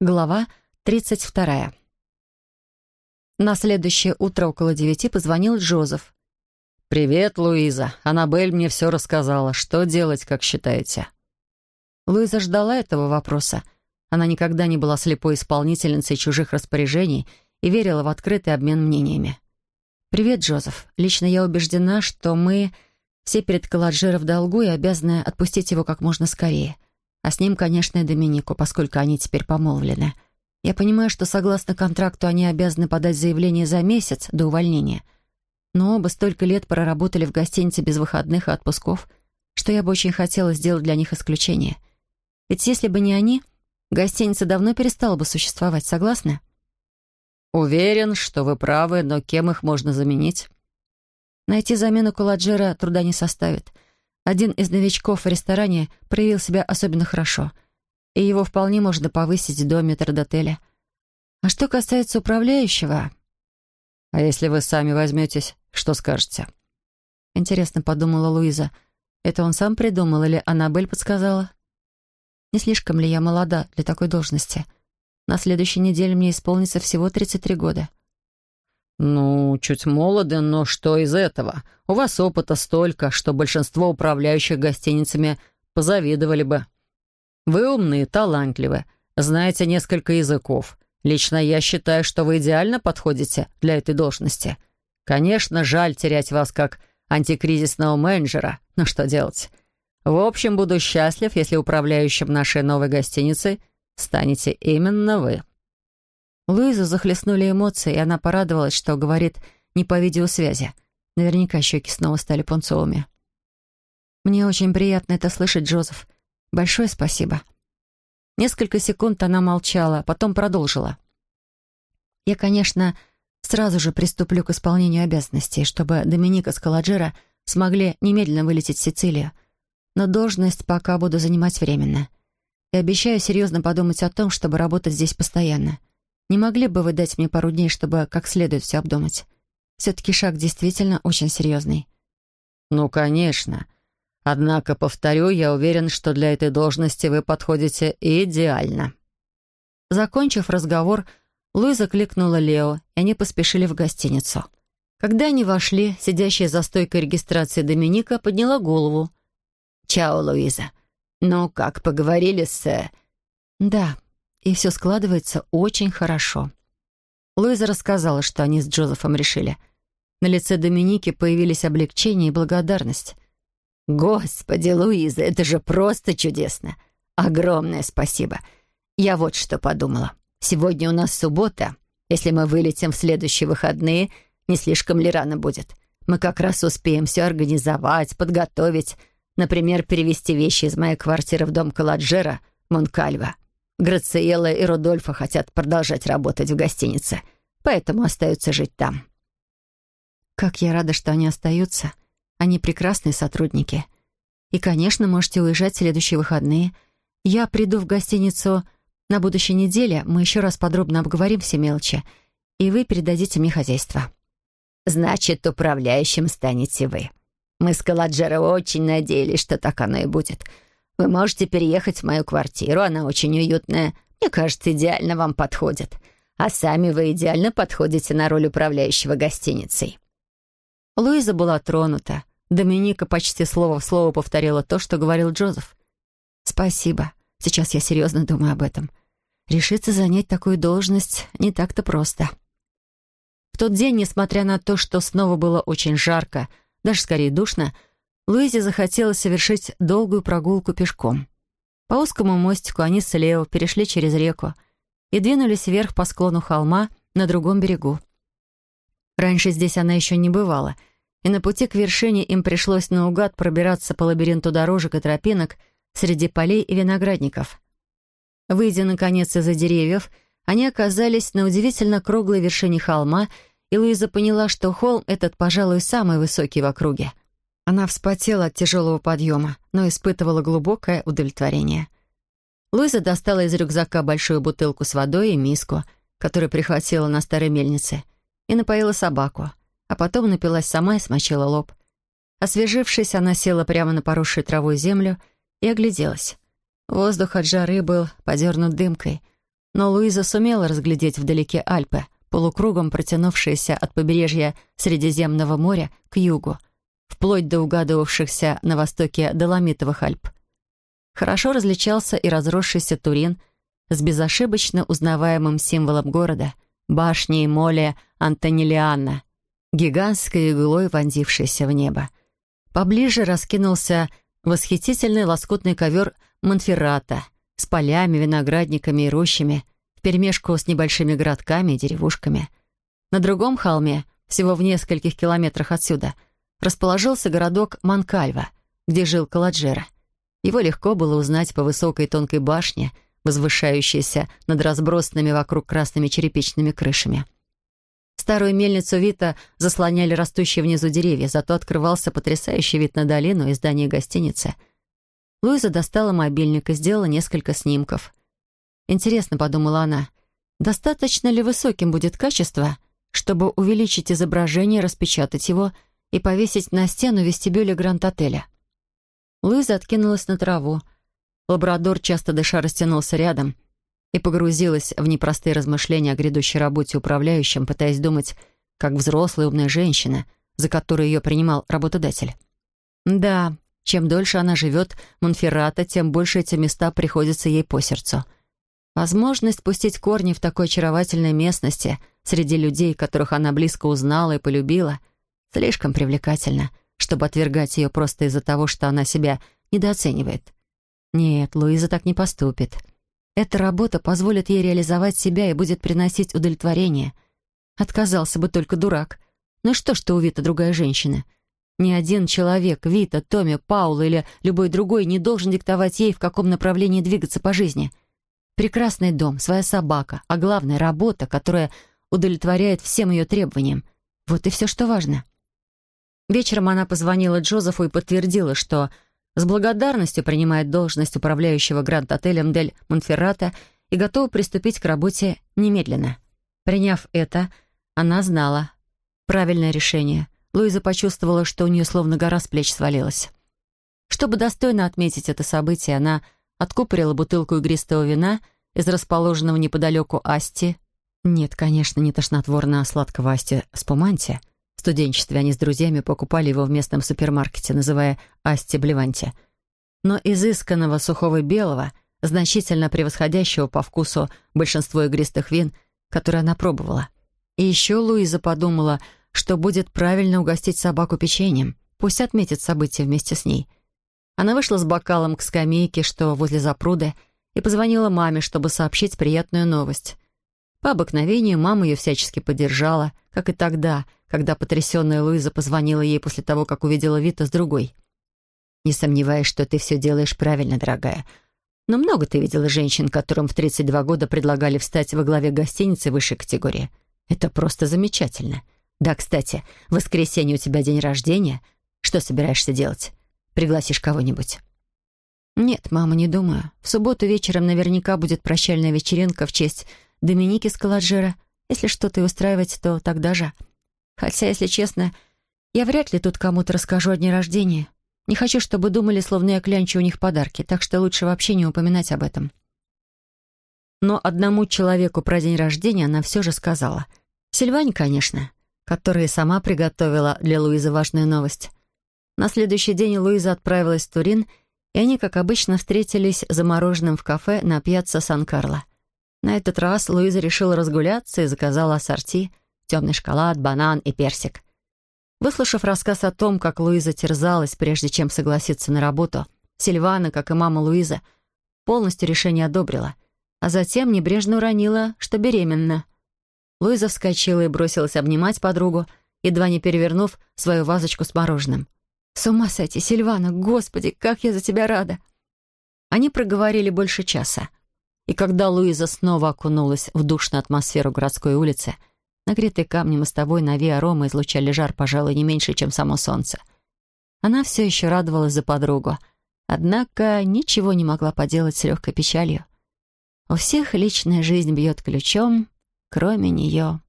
Глава 32. На следующее утро около девяти позвонил Джозеф. «Привет, Луиза. Аннабель мне все рассказала. Что делать, как считаете?» Луиза ждала этого вопроса. Она никогда не была слепой исполнительницей чужих распоряжений и верила в открытый обмен мнениями. «Привет, Джозеф. Лично я убеждена, что мы все перед Каладжиро в долгу и обязаны отпустить его как можно скорее». А с ним, конечно, и Доминику, поскольку они теперь помолвлены. Я понимаю, что согласно контракту они обязаны подать заявление за месяц до увольнения. Но оба столько лет проработали в гостинице без выходных и отпусков, что я бы очень хотела сделать для них исключение. Ведь если бы не они, гостиница давно перестала бы существовать, согласны? «Уверен, что вы правы, но кем их можно заменить?» Найти замену Куладжера труда не составит — один из новичков в ресторане проявил себя особенно хорошо, и его вполне можно повысить до метрдотеля. А что касается управляющего... «А если вы сами возьметесь, что скажете?» Интересно, подумала Луиза. Это он сам придумал или Аннабель подсказала? Не слишком ли я молода для такой должности? На следующей неделе мне исполнится всего 33 года. «Ну, чуть молоды, но что из этого? У вас опыта столько, что большинство управляющих гостиницами позавидовали бы. Вы умные, талантливы, знаете несколько языков. Лично я считаю, что вы идеально подходите для этой должности. Конечно, жаль терять вас как антикризисного менеджера, но что делать? В общем, буду счастлив, если управляющим нашей новой гостиницей станете именно вы». Луизу захлестнули эмоции, и она порадовалась, что говорит не по видеосвязи. Наверняка щеки снова стали пунцовыми. «Мне очень приятно это слышать, Джозеф. Большое спасибо». Несколько секунд она молчала, потом продолжила. «Я, конечно, сразу же приступлю к исполнению обязанностей, чтобы Доминика с Каладжера смогли немедленно вылететь в Сицилию. Но должность пока буду занимать временно. И обещаю серьезно подумать о том, чтобы работать здесь постоянно. Не могли бы вы дать мне пару дней, чтобы как следует все обдумать? Все-таки шаг действительно очень серьезный». «Ну, конечно. Однако, повторю, я уверен, что для этой должности вы подходите идеально». Закончив разговор, Луиза кликнула Лео, и они поспешили в гостиницу. Когда они вошли, сидящая за стойкой регистрации Доминика подняла голову. «Чао, Луиза. Ну, как, поговорили с...» «Да, и все складывается очень хорошо. Луиза рассказала, что они с Джозефом решили. На лице Доминики появились облегчение и благодарность. «Господи, Луиза, это же просто чудесно! Огромное спасибо! Я вот что подумала. Сегодня у нас суббота. Если мы вылетим в следующие выходные, не слишком ли рано будет? Мы как раз успеем все организовать, подготовить. Например, перевести вещи из моей квартиры в дом Каладжера, Монкальва. Грациела и Рудольфа хотят продолжать работать в гостинице, поэтому остаются жить там. Как я рада, что они остаются. Они прекрасные сотрудники. И, конечно, можете уезжать в следующие выходные. Я приду в гостиницу на будущей неделе, мы еще раз подробно обговорим все мелочи, и вы передадите мне хозяйство. Значит, управляющим станете вы. Мы с Каладжеро очень надеялись, что так оно и будет — вы можете переехать в мою квартиру, она очень уютная. Мне кажется, идеально вам подходит. А сами вы идеально подходите на роль управляющего гостиницей». Луиза была тронута. Доминика почти слово в слово повторила то, что говорил Джозеф. «Спасибо. Сейчас я серьезно думаю об этом. Решиться занять такую должность не так-то просто». В тот день, несмотря на то, что снова было очень жарко, даже скорее душно, Луизе захотелось совершить долгую прогулку пешком. По узкому мостику они с Лео перешли через реку и двинулись вверх по склону холма на другом берегу. Раньше здесь она еще не бывала, и на пути к вершине им пришлось наугад пробираться по лабиринту дорожек и тропинок среди полей и виноградников. Выйдя, наконец, из-за деревьев, они оказались на удивительно круглой вершине холма, и Луиза поняла, что холм этот, пожалуй, самый высокий в округе. Она вспотела от тяжелого подъема, но испытывала глубокое удовлетворение. Луиза достала из рюкзака большую бутылку с водой и миску, которую прихватила на старой мельнице, и напоила собаку, а потом напилась сама и смочила лоб. Освежившись, она села прямо на поросшую травой землю и огляделась. Воздух от жары был подернут дымкой. Но Луиза сумела разглядеть вдалеке Альпы, полукругом протянувшиеся от побережья Средиземного моря к югу, вплоть до угадывавшихся на востоке Доломитовых Альп. Хорошо различался и разросшийся Турин с безошибочно узнаваемым символом города — башней Моле Антонилиана, гигантской иглой, вонзившейся в небо. Поближе раскинулся восхитительный лоскутный ковер Монферрата с полями, виноградниками и рощами, вперемешку с небольшими городками и деревушками. На другом холме, всего в нескольких километрах отсюда, расположился городок Манкальва, где жил Каладжера. Его легко было узнать по высокой тонкой башне, возвышающейся над разбросанными вокруг красными черепичными крышами. Старую мельницу Вита заслоняли растущие внизу деревья, зато открывался потрясающий вид на долину и здание гостиницы. Луиза достала мобильник и сделала несколько снимков. «Интересно», — подумала она, — «достаточно ли высоким будет качество, чтобы увеличить изображение, распечатать его и повесить на стену вестибюля Гранд-отеля?» Луиза откинулась на траву. Лабрадор, часто дыша, растянулся рядом — и погрузилась в непростые размышления о грядущей работе управляющим, пытаясь думать, как взрослая умная женщина, за которую ее принимал работодатель. Да, чем дольше она живет Монферрата, тем больше эти места приходятся ей по сердцу. Возможность пустить корни в такой очаровательной местности среди людей, которых она близко узнала и полюбила, слишком привлекательна, чтобы отвергать ее просто из-за того, что она себя недооценивает. Нет, Луиза так не поступит. Эта работа позволит ей реализовать себя и будет приносить удовлетворение. Отказался бы только дурак. Ну что ж ты у Вита другая женщина? Ни один человек, Вита, Томми, Паула или любой другой не должен диктовать ей, в каком направлении двигаться по жизни. Прекрасный дом, своя собака, а главное — работа, которая удовлетворяет всем ее требованиям. Вот и все, что важно. Вечером она позвонила Джозефу и подтвердила, что с благодарностью принимает должность управляющего Гранд-отелем Дель Монферрата и готова приступить к работе немедленно. Приняв это, она знала. Правильное решение. Луиза почувствовала, что у нее словно гора с плеч свалилась. Чтобы достойно отметить это событие, она откупорила бутылку игристого вина из расположенного неподалеку Асти. Нет, конечно, не тошнотворно, а сладкого Асти спуманти — в студенчестве они с друзьями покупали его в местном супермаркете, называя «Асти Блеванти». Но изысканного сухого белого, значительно превосходящего по вкусу большинство игристых вин, которые она пробовала. И еще Луиза подумала, что будет правильно угостить собаку печеньем. Пусть отметит событие вместе с ней. Она вышла с бокалом к скамейке, что возле запруды, и позвонила маме, чтобы сообщить приятную новость. По обыкновению мама ее всячески поддержала, как и тогда — когда потрясенная Луиза позвонила ей после того, как увидела Вита с другой. «Не сомневаюсь, что ты все делаешь правильно, дорогая. Но много ты видела женщин, которым в 32 года предлагали встать во главе гостиницы высшей категории. Это просто замечательно. Да, кстати, в воскресенье у тебя день рождения. Что собираешься делать? Пригласишь кого-нибудь?» «Нет, мама, не думаю. В субботу вечером наверняка будет прощальная вечеринка в честь Доминики Скаладжера. Если что-то и устраивать, то тогда же...» Хотя, если честно, я вряд ли тут кому-то расскажу о дне рождения. Не хочу, чтобы думали, словно я клянчу у них подарки, так что лучше вообще не упоминать об этом. Но одному человеку про день рождения она все же сказала. Сильване, конечно, которая сама приготовила для Луизы важную новость. На следующий день Луиза отправилась в Турин, и они, как обычно, встретились за мороженым в кафе на пьяцца Сан-Карло. На этот раз Луиза решила разгуляться и заказала ассорти — темный шоколад, банан и персик. Выслушав рассказ о том, как Луиза терзалась, прежде чем согласиться на работу, Сильвана, как и мама Луиза, полностью решение одобрила, а затем небрежно уронила, что беременна. Луиза вскочила и бросилась обнимать подругу, едва не перевернув свою вазочку с мороженым. «С ума сойти, Сильвана! Господи, как я за тебя рада!» Они проговорили больше часа. И когда Луиза снова окунулась в душную атмосферу городской улицы — Нагретые камни мостовой на Виа излучали жар, пожалуй, не меньше, чем само солнце. Она все еще радовалась за подругу, однако ничего не могла поделать с легкой печалью. У всех личная жизнь бьет ключом, кроме нее.